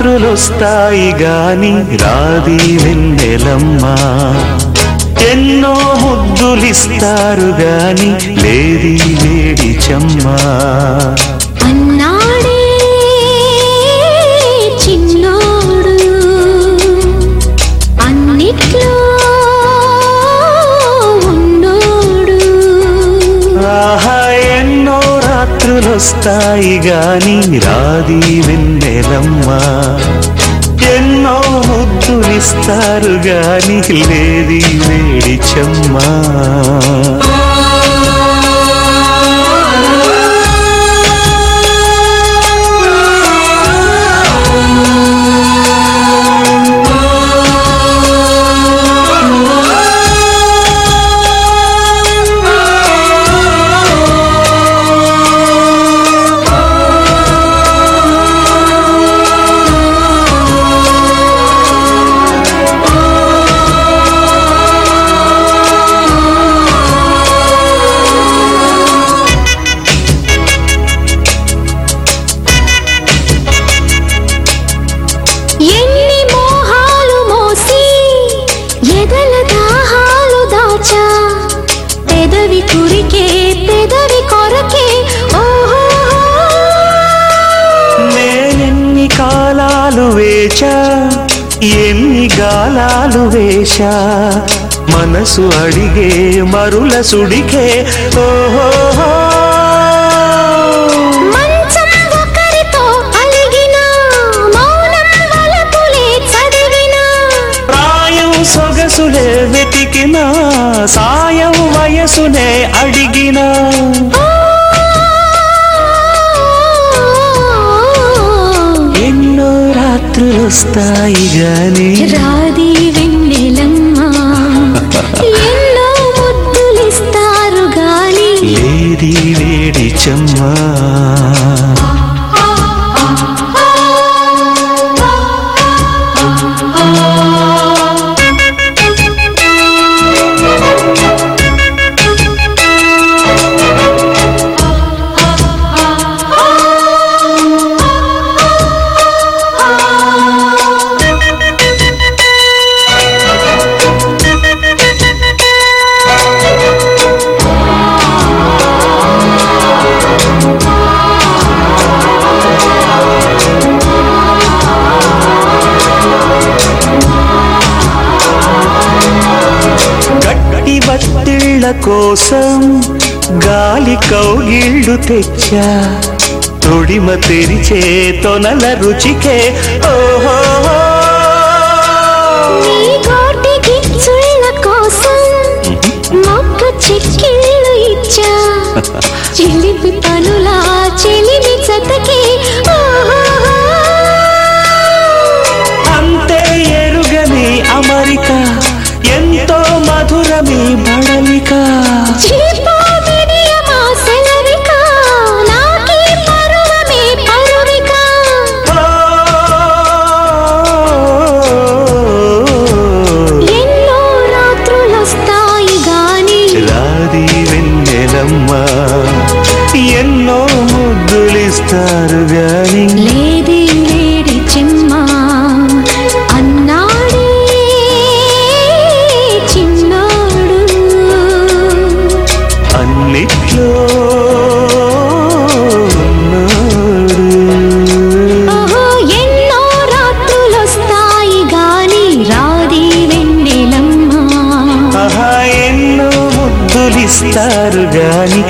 రాత్రులొస్తాయి గాని రాది వెన్నెలమ్మా. ఎన్నో ముద్దులిస్తారు గాని లేది వేడి చెమ్మా. అన్నాడే చిన్నోడు అన్నిట్లో ఉన్నోడు. ఆహా వస్తాయి గాని రాది వెన్నెలమ్మా. ఎన్నో ముద్దులిస్తారు గాని లేది వేడిచమ్మా దాహాలు పెదవి కురికే పెదవి కొరకే. నేనెన్ని కాలాలు వేచా ఎన్ని గాలాలు వేశా మనసు అడిగే మరుల సుడికే. ఓహో. సొగసులే వెతికిన సాయం వయసునే అడిగిన. ఎన్నో రాత్రులొస్తాయి గాని రాది గట్టి బత్తిళ్ళ కోసం గాలి కౌగిళ్ళు తెచ్చా. తొడిమ తెరిచే తొనల రుచికే. ఓహో. చిక్కిళ్ళు ఇచ్చా. చిలిపి పనులా చెలిమి చతకి. అంతే ఎరుగని అమరిక. ఎంతో మధురమి బడలిక. చిలిప చేస్తారు గాని